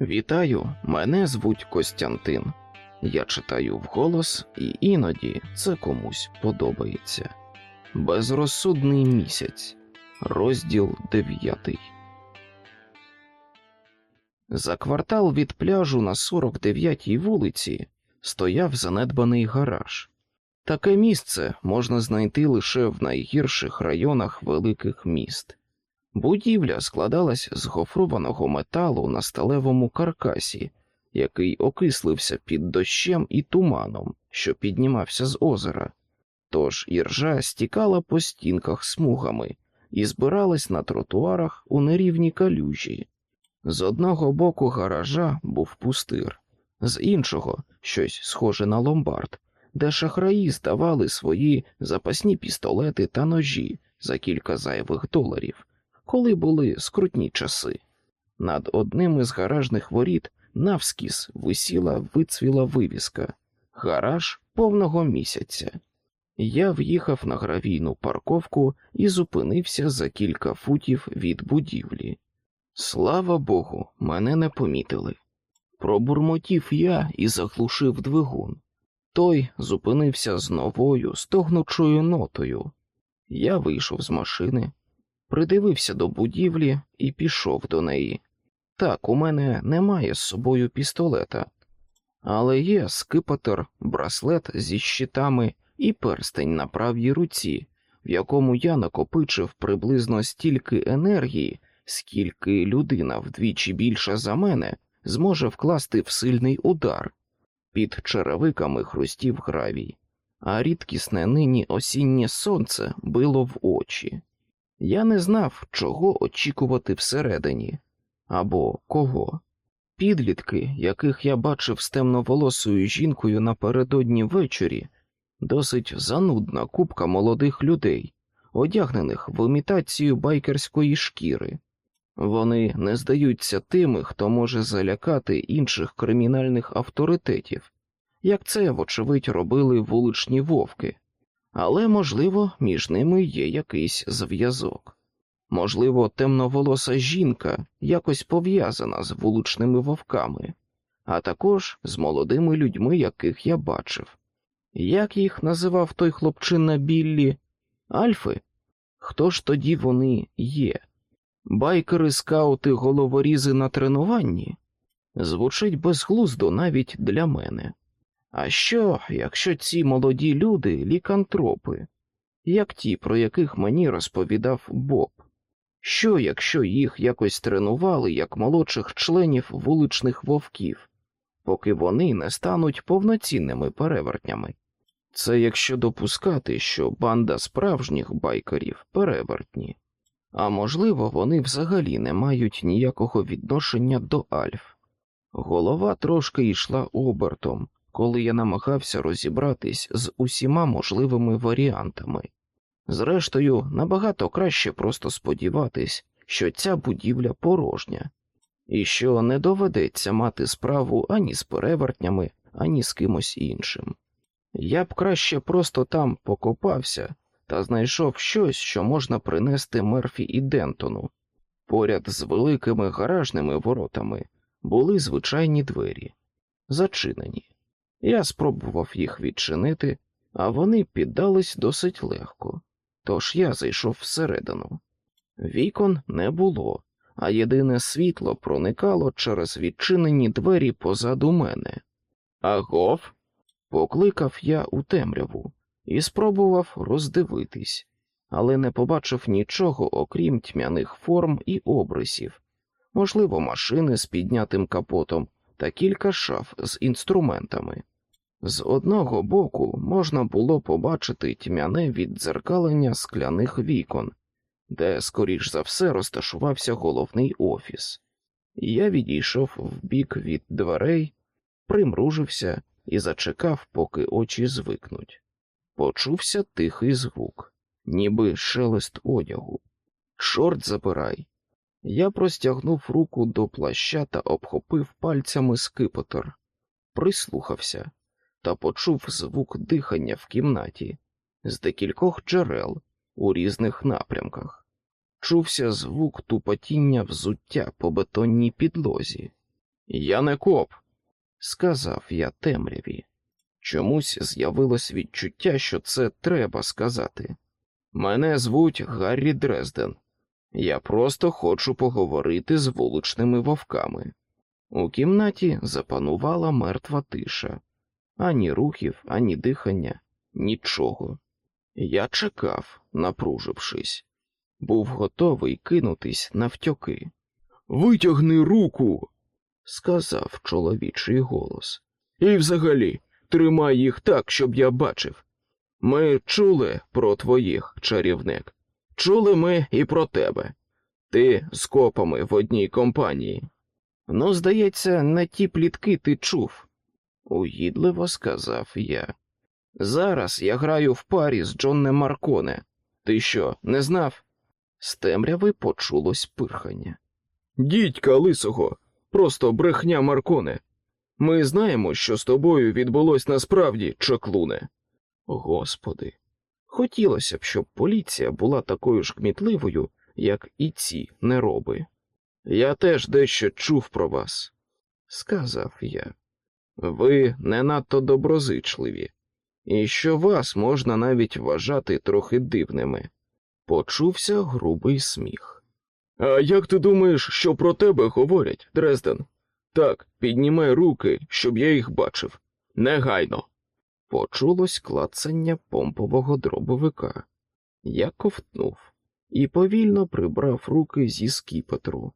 Вітаю, мене звуть Костянтин. Я читаю вголос, і іноді це комусь подобається. Безрозсудний місяць, розділ дев'ятий. За квартал від пляжу на 49-й вулиці стояв занедбаний гараж. Таке місце можна знайти лише в найгірших районах великих міст. Будівля складалась з гофрованого металу на сталевому каркасі, який окислився під дощем і туманом, що піднімався з озера. Тож іржа стікала по стінках смугами і збиралась на тротуарах у нерівні калюжі. З одного боку гаража був пустир, з іншого щось схоже на ломбард, де шахраї здавали свої запасні пістолети та ножі за кілька зайвих доларів, коли були скрутні часи. Над одним із гаражних воріт навскіз висіла вицвіла вивіска гараж повного місяця. Я в'їхав на гравійну парковку і зупинився за кілька футів від будівлі. Слава Богу, мене не помітили. Пробурмотів я і заглушив двигун. Той зупинився з новою стогнучою нотою. Я вийшов з машини, придивився до будівлі і пішов до неї. Так, у мене немає з собою пістолета, але є скипатер, браслет зі щитами і перстень на правій руці, в якому я накопичив приблизно стільки енергії, скільки людина вдвічі більша за мене зможе вкласти в сильний удар. Під черевиками хрустів гравій, а рідкісне нині осіннє сонце било в очі. Я не знав, чого очікувати всередині або кого. Підлітки, яких я бачив з темноволосою жінкою напередодні ввечері, досить занудна купка молодих людей, одягнених в імітацію байкерської шкіри. Вони не здаються тими, хто може залякати інших кримінальних авторитетів, як це, вочевидь, робили вуличні вовки, але, можливо, між ними є якийсь зв'язок. Можливо, темноволоса жінка якось пов'язана з вуличними вовками, а також з молодими людьми, яких я бачив. Як їх називав той хлопчина Біллі? Альфи? Хто ж тоді вони є? Байкери, скаути, головорізи на тренуванні? Звучить безглуздо навіть для мене. А що, якщо ці молоді люди лікантропи, як ті, про яких мені розповідав Боб? Що, якщо їх якось тренували як молодших членів вуличних вовків, поки вони не стануть повноцінними перевертнями? Це якщо допускати, що банда справжніх байкерів перевертні, а можливо, вони взагалі не мають ніякого відношення до Альф. Голова трошки йшла обертом, коли я намагався розібратись з усіма можливими варіантами. Зрештою, набагато краще просто сподіватись, що ця будівля порожня, і що не доведеться мати справу ані з перевертнями, ані з кимось іншим. Я б краще просто там покопався та знайшов щось, що можна принести Мерфі і Дентону. Поряд з великими гаражними воротами були звичайні двері, зачинені. Я спробував їх відчинити, а вони піддались досить легко. Тож я зайшов всередину. Вікон не було, а єдине світло проникало через відчинені двері позаду мене. Агов? покликав я у темряву і спробував роздивитись, але не побачив нічого, окрім тьмяних форм і обрисів, можливо, машини з піднятим капотом та кілька шаф з інструментами. З одного боку можна було побачити тьмяне віддзеркалення скляних вікон, де, скоріш за все, розташувався головний офіс. Я відійшов вбік від дверей, примружився і зачекав, поки очі звикнуть. Почувся тихий звук, ніби шелест одягу. Чорт забирай. Я простягнув руку до плаща та обхопив пальцями скипотер, прислухався та почув звук дихання в кімнаті з декількох джерел у різних напрямках. Чувся звук тупотіння взуття по бетонній підлозі. Я не коп, сказав я темряві. Чомусь з'явилось відчуття, що це треба сказати. Мене звуть Гаррі Дрезден. Я просто хочу поговорити з вуличними вовками. У кімнаті запанувала мертва тиша, ані рухів, ані дихання, нічого. Я чекав, напружившись, був готовий кинутись навтьоки. Витягни руку, сказав чоловічий голос. І взагалі, тримай їх так, щоб я бачив. Ми чули про твоїх чарівник. Чули ми і про тебе. Ти з копами в одній компанії. Ну, здається, на ті плітки ти чув, угідливо сказав я. Зараз я граю в парі з Джоннем Марконе. Ти що, не знав? З темряви почулось пирхання. Дідька лисого, просто брехня Марконе. Ми знаємо, що з тобою відбулось насправді, чаклуне. Господи, хотілося б, щоб поліція була такою ж кмітливою, як і ці нероби. Я теж дещо чув про вас, сказав я. Ви не надто доброзичливі, і що вас можна навіть вважати трохи дивними. Почувся грубий сміх. А як ти думаєш, що про тебе говорять, Дрезден? Так, піднімай руки, щоб я їх бачив. Негайно. Почулось клацання помпового дробовика. Я ковтнув і повільно прибрав руки зі скіпетру,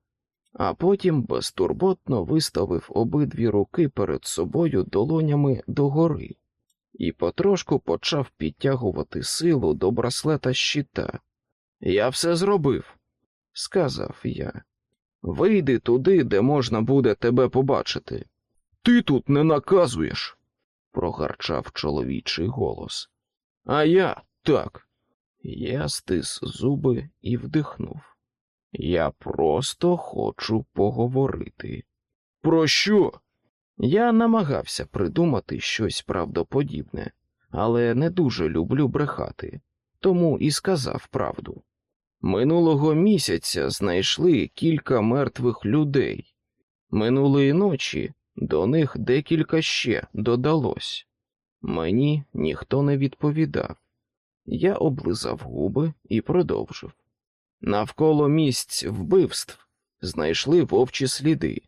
а потім безтурботно виставив обидві руки перед собою долонями догори і потрошку почав підтягувати силу до браслета щита. Я все зробив, сказав я. Вийди туди, де можна буде тебе побачити. Ти тут не наказуєш, прогарчав чоловічий голос. А я так. Я стис зуби і вдихнув. Я просто хочу поговорити. Про що? Я намагався придумати щось правдоподібне, але не дуже люблю брехати, тому і сказав правду. Минулого місяця знайшли кілька мертвих людей. Минулої ночі до них декілька ще додалось. Мені ніхто не відповідав. Я облизав губи і продовжив. Навколо місць вбивств знайшли вовчі сліди.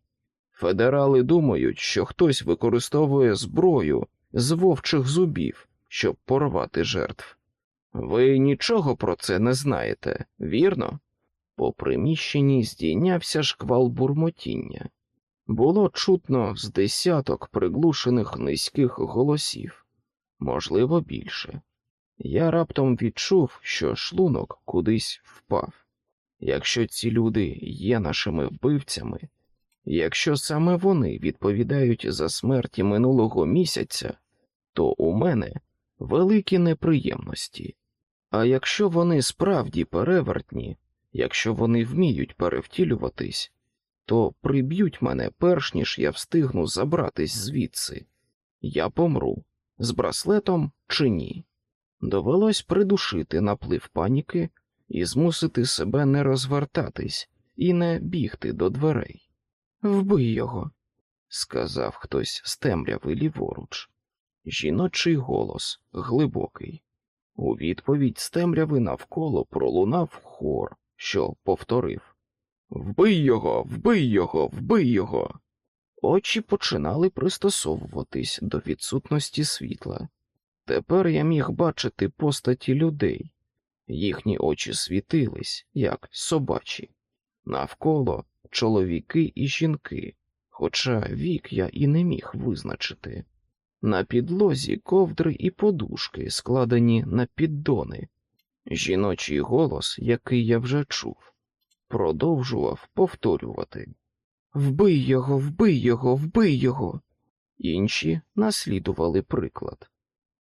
Федерали думають, що хтось використовує зброю з вовчих зубів, щоб порвати жертв. Ви нічого про це не знаєте, вірно? По приміщенні здійнявся шквал бурмотіння. Було чутно з десяток приглушених низьких голосів, можливо, більше. Я раптом відчув, що шлунок кудись впав. Якщо ці люди є нашими вбивцями, якщо саме вони відповідають за смерті минулого місяця, то у мене великі неприємності. А якщо вони справді перевертні, якщо вони вміють перевтілюватись, то приб'ють мене перш ніж я встигну забратись звідси. Я помру з браслетом чи ні. Довелось придушити наплив паніки і змусити себе не розвертатись і не бігти до дверей. Вбий його, сказав хтось з темряви ліворуч. Жіночий голос глибокий. У відповідь з темряви навколо пролунав хор, що повторив Вбий його, вбий його, вбий його. Очі починали пристосовуватись до відсутності світла. Тепер я міг бачити постаті людей, їхні очі світились, як собачі, навколо чоловіки і жінки, хоча вік я і не міг визначити. На підлозі ковдри і подушки, складені на піддони. Жіночий голос, який я вже чув, продовжував повторювати Вбий його, вбий його, вбий його. Інші наслідували приклад.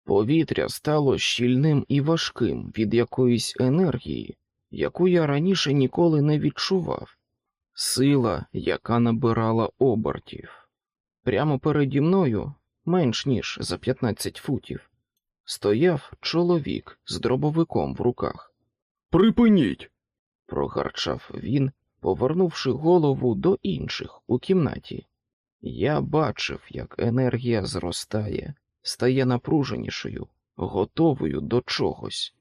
Повітря стало щільним і важким від якоїсь енергії, яку я раніше ніколи не відчував, сила, яка набирала обертів. Прямо переді мною, менш ніж за 15 футів, стояв чоловік з дробовиком в руках. Припиніть. прогарчав він, повернувши голову до інших у кімнаті. Я бачив, як енергія зростає, стає напруженішою, готовою до чогось.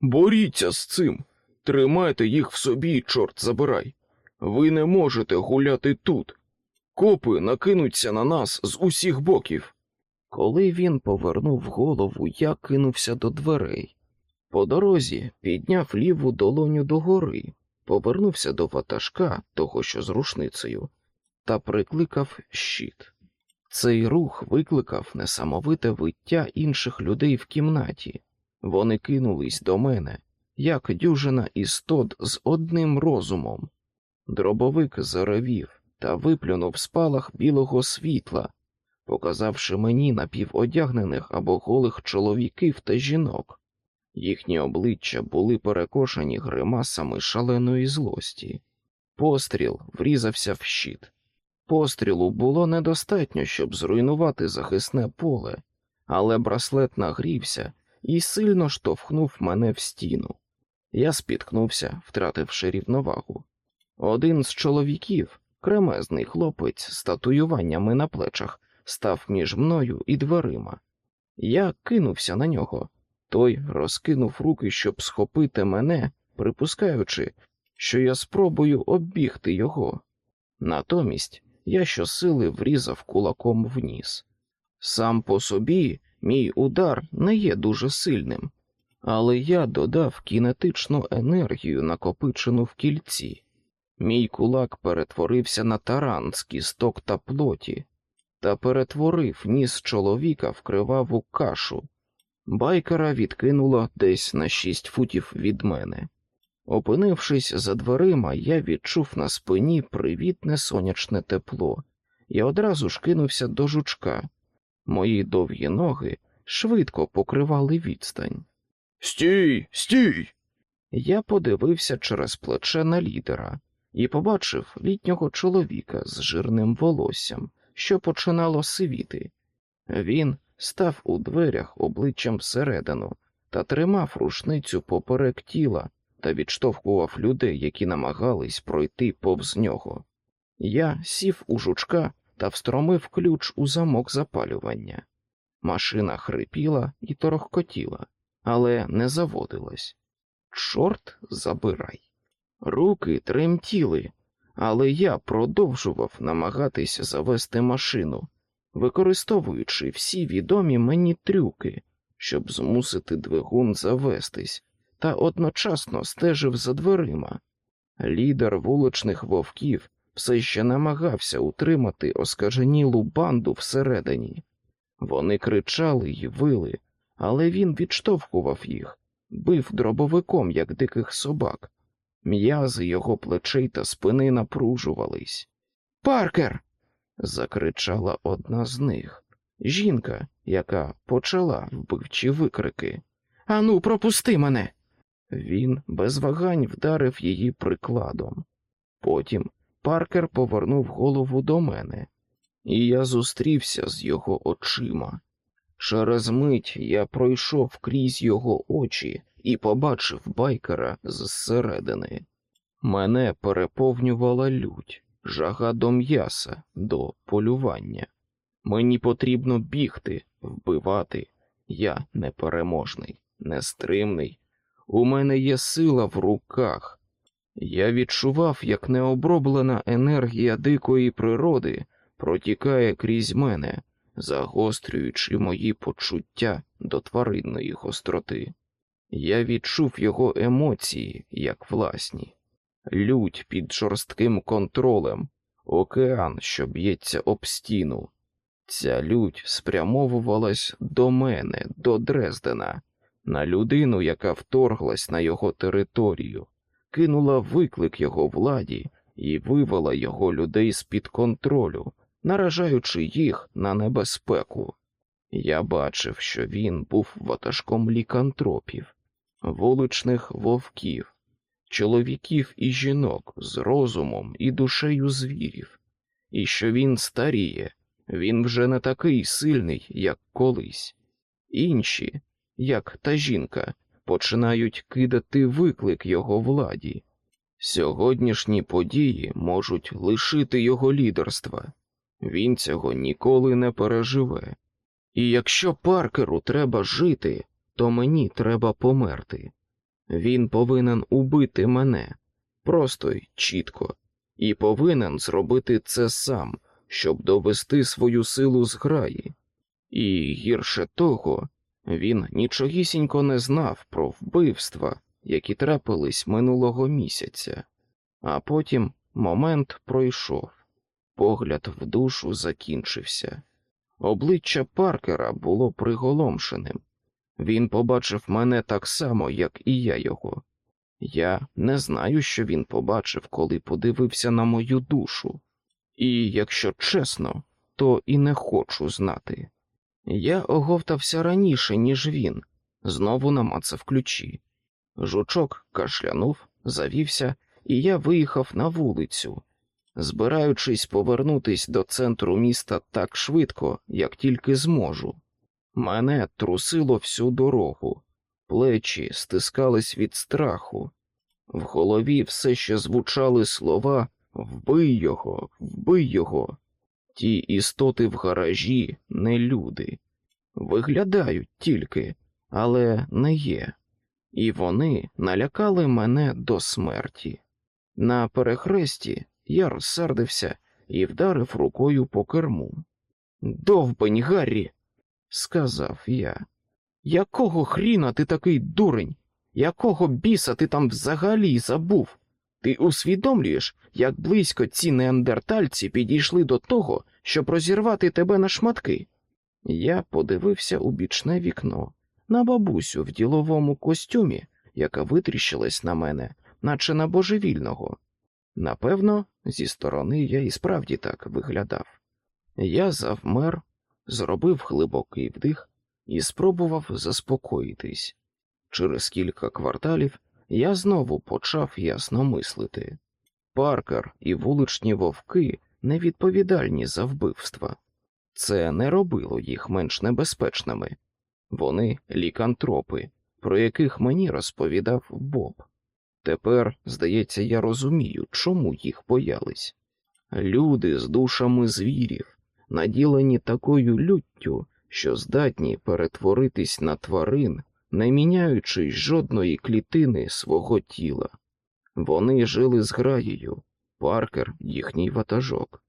Боріться з цим, тримайте їх в собі, чорт забирай. Ви не можете гуляти тут. Копи накинуться на нас з усіх боків. Коли він повернув голову, я кинувся до дверей. По дорозі підняв ліву долоню догори, повернувся до ватажка, того що з рушницею, та прикликав щит. Цей рух викликав несамовите виття інших людей в кімнаті. Вони кинулись до мене, як дюжина істот з одним розумом. Дробовик заревів та виплюнув спалах білого світла, показавши мені напіводягнених або голих чоловіків та жінок. Їхні обличчя були перекошені гримасами шаленої злості. Постріл врізався в щит. Пострілу було недостатньо, щоб зруйнувати захисне поле, але браслет нагрівся і сильно штовхнув мене в стіну. Я спіткнувся, втративши рівновагу. Один з чоловіків, кремезний хлопець з татуюваннями на плечах, став між мною і дверима. Я кинувся на нього. Той розкинув руки, щоб схопити мене, припускаючи, що я спробую оббігти його. Натомість я щосили врізав кулаком в ніс. Сам по собі мій удар не є дуже сильним, але я додав кінетичну енергію, накопичену в кільці. Мій кулак перетворився на таран з кісток та плоті, та перетворив ніс чоловіка в криваву кашу. Байкера відкинуло десь на шість футів від мене. Опинившись за дверима, я відчув на спині привітне сонячне тепло і одразу ж кинувся до жучка. Мої довгі ноги швидко покривали відстань. Стій, стій! Я подивився через плече на лідера і побачив літнього чоловіка з жирним волоссям, що починало сивіти. Він став у дверях обличчям всередину та тримав рушницю поперек тіла та відштовхував людей, які намагались пройти повз нього. Я сів у жучка та встромив ключ у замок запалювання. Машина хрипіла і торохкотіла, але не заводилась. Чорт забирай. Руки тремтіли, але я продовжував намагатись завести машину, використовуючи всі відомі мені трюки, щоб змусити двигун завестись, та одночасно стежив за дверима. Лідер вуличних вовків все ще намагався утримати оскаженілу банду всередині. Вони кричали й вили, але він відштовхував їх, бив дробовиком, як диких собак. М'язи його плечей та спини напружувались. Паркер. закричала одна з них жінка, яка почала вбивчі викрики. Ану, пропусти мене. Він без вагань вдарив її прикладом. Потім Паркер повернув голову до мене, і я зустрівся з його очима. Через мить я пройшов крізь його очі і побачив байкера зсередини. Мене переповнювала лють, жага до м'яса, до полювання. Мені потрібно бігти, вбивати. Я непереможний, нестримний. У мене є сила в руках. Я відчував, як необроблена енергія дикої природи протікає крізь мене, загострюючи мої почуття до тваринної гостроти. Я відчув його емоції як власні, лють під жорстким контролем, океан, що б'ється об стіну. Ця лють спрямовувалась до мене, до Дрездена, на людину, яка вторглась на його територію, кинула виклик його владі і вивела його людей з під контролю, наражаючи їх на небезпеку. Я бачив, що він був ватажком лікантропів, вуличних вовків, чоловіків і жінок з розумом і душею звірів, і що він старіє, він вже не такий сильний, як колись. Інші, як та жінка, починають кидати виклик його владі. Сьогоднішні події можуть лишити його лідерства. Він цього ніколи не переживе. І якщо паркеру треба жити, то мені треба померти. Він повинен убити мене просто й чітко, і повинен зробити це сам, щоб довести свою силу з граї. І гірше того, він нічогісінько не знав про вбивства, які трапились минулого місяця, а потім момент пройшов, погляд в душу закінчився. Обличчя Паркера було приголомшеним. Він побачив мене так само, як і я його. Я не знаю, що він побачив, коли подивився на мою душу, і, якщо чесно, то і не хочу знати. Я оговтався раніше, ніж він, знову намацав ключі. Жучок кашлянув, завівся, і я виїхав на вулицю, збираючись повернутись до центру міста так швидко, як тільки зможу. Мене трусило всю дорогу, плечі стискались від страху, в голові все ще звучали слова Вбий його, вбий його. Ті істоти в гаражі не люди. Виглядають тільки, але не є. І вони налякали мене до смерті. На перехресті я розсердився і вдарив рукою по керму. Довбень, Гаррі, сказав я. Якого хріна ти такий дурень? Якого біса ти там взагалі забув? Ти усвідомлюєш, як близько ці неандертальці підійшли до того, щоб розірвати тебе на шматки? Я подивився у бічне вікно на бабусю в діловому костюмі, яка витріщилась на мене, наче на божевільного. Напевно, зі сторони я і справді так виглядав. Я завмер, зробив глибокий вдих і спробував заспокоїтись. Через кілька кварталів я знову почав ясно мислити. Паркер і вуличні вовки невідповідальні за вбивства. Це не робило їх менш небезпечними. Вони лікантропи, про яких мені розповідав Боб. Тепер, здається, я розумію, чому їх боялись. Люди з душами звірів, наділені такою люттю, що здатні перетворитись на тварин, не міняючи жодної клітини свого тіла. Вони жили з граєю, паркер їхній ватажок,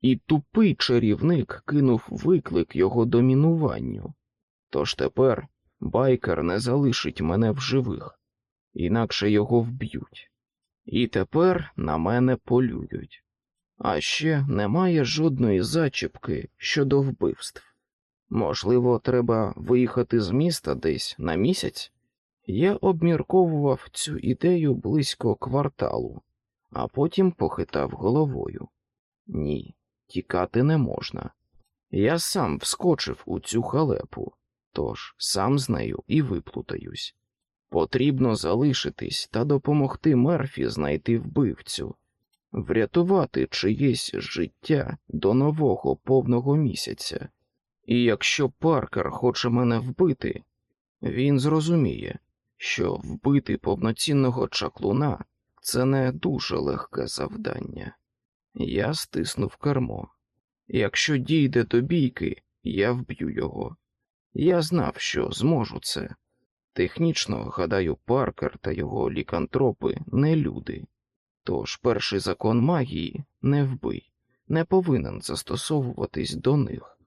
і тупий чарівник кинув виклик його домінуванню. Тож тепер байкер не залишить мене в живих, інакше його вб'ють. І тепер на мене полюють. А ще немає жодної зачіпки щодо вбивств. Можливо, треба виїхати з міста десь на місяць? Я обмірковував цю ідею близько кварталу, а потім похитав головою. Ні, тікати не можна. Я сам вскочив у цю халепу, тож сам з нею і виплутаюсь. Потрібно залишитись та допомогти Мерфі знайти вбивцю, врятувати чиєсь життя до нового повного місяця. І якщо Паркер хоче мене вбити, він зрозуміє, що вбити повноцінного чаклуна це не дуже легке завдання. Я стиснув кермо. Якщо дійде до бійки, я вб'ю його. Я знав, що зможу це. Технічно, гадаю, Паркер та його лікантропи не люди. Тож перший закон магії не вбий, не повинен застосовуватись до них.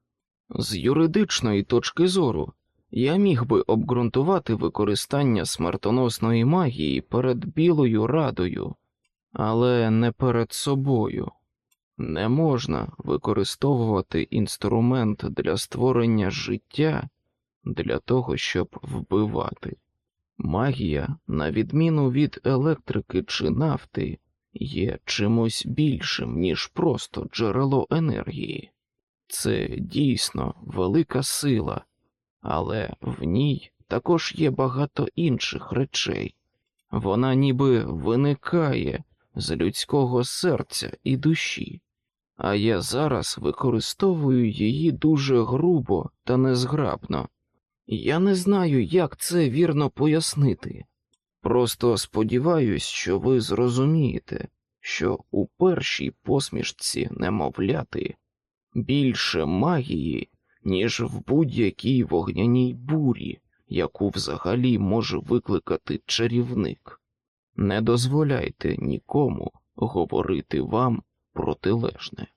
З юридичної точки зору я міг би обґрунтувати використання смертоносної магії перед Білою Радою, але не перед собою. Не можна використовувати інструмент для створення життя для того, щоб вбивати. Магія, на відміну від електрики чи нафти, є чимось більшим, ніж просто джерело енергії. Це дійсно велика сила, але в ній також є багато інших речей. Вона ніби виникає з людського серця і душі, а я зараз використовую її дуже грубо та незграбно. Я не знаю, як це вірно пояснити. Просто сподіваюсь, що ви зрозумієте, що у першій посмішці немовляти більше магії, ніж в будь-якій вогняній бурі, яку взагалі може викликати чарівник. Не дозволяйте нікому говорити вам протилежне.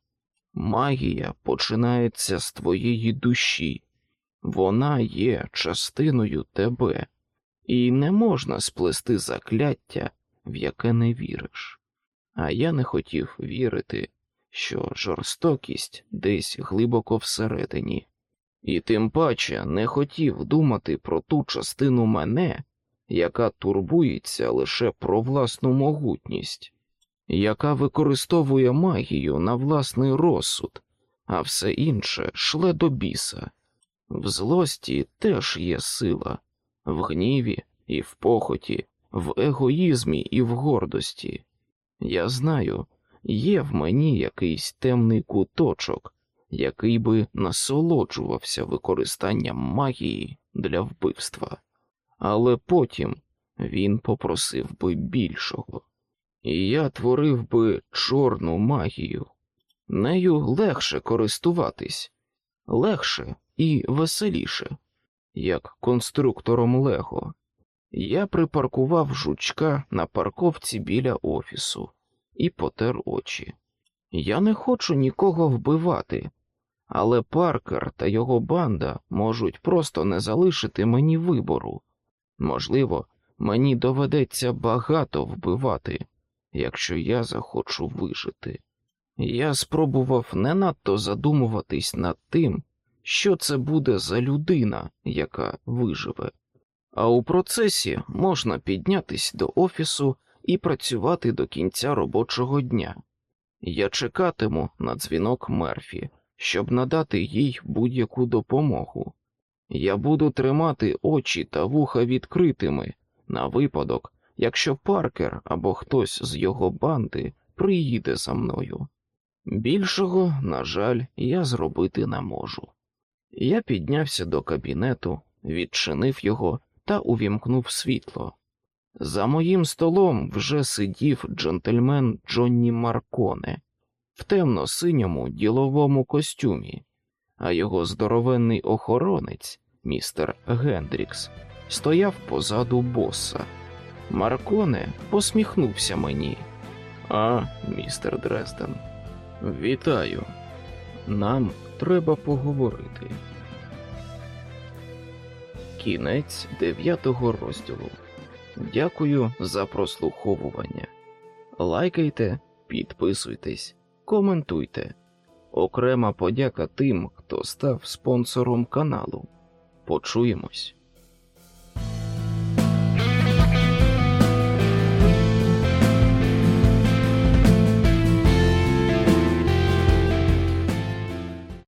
Магія починається з твоєї душі, вона є частиною тебе, і не можна сплести закляття, в яке не віриш. А я не хотів вірити, що жорстокість десь глибоко всередині, і тим паче не хотів думати про ту частину мене, яка турбується лише про власну могутність, яка використовує магію на власний розсуд, а все інше шле до біса. В злості теж є сила, в гніві і в похоті, в егоїзмі і в гордості. Я знаю, є в мені якийсь темний куточок, який би насолоджувався використанням магії для вбивства, але потім він попросив би більшого, і я творив би чорну магію. Нею легше користуватись, легше і веселіше, як конструктором Лего. Я припаркував жучка на парковці біля офісу і потер очі. Я не хочу нікого вбивати, але Паркер та його банда можуть просто не залишити мені вибору. Можливо, мені доведеться багато вбивати, якщо я захочу вижити. Я спробував не надто задумуватись над тим, що це буде за людина, яка виживе. А у процесі можна піднятись до офісу і працювати до кінця робочого дня. Я чекатиму на дзвінок Мерфі, щоб надати їй будь-яку допомогу. Я буду тримати очі та вуха відкритими на випадок, якщо Паркер або хтось з його банди приїде за мною. Більшого, на жаль, я зробити не можу. Я піднявся до кабінету, відчинив його та увімкнув світло. За моїм столом вже сидів джентльмен Джонні Марконе в темно-синьому діловому костюмі, а його здоровенний охоронець, містер Гендрікс, стояв позаду боса. Марконе посміхнувся мені. А, містер Дрезден, вітаю. Нам треба поговорити. Кінець дев'ятого розділу. Дякую за прослуховування. Лайкайте, підписуйтесь, коментуйте. Окрема подяка тим, хто став спонсором каналу. Почуємось.